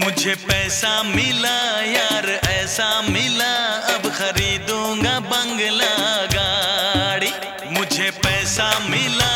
मुझे पैसा मिला यार ऐसा मिला अब खरीदूँगा बंगला गाड़ी। मुझे पैसा मिला